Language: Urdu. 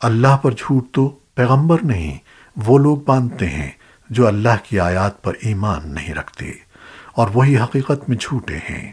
اللہ پر جھوٹ تو پیغمبر نہیں، وہ لوگ باندھتے ہیں جو اللہ کی آیات پر ایمان نہیں رکھتے، اور وہی حقیقت میں جھوٹے ہیں۔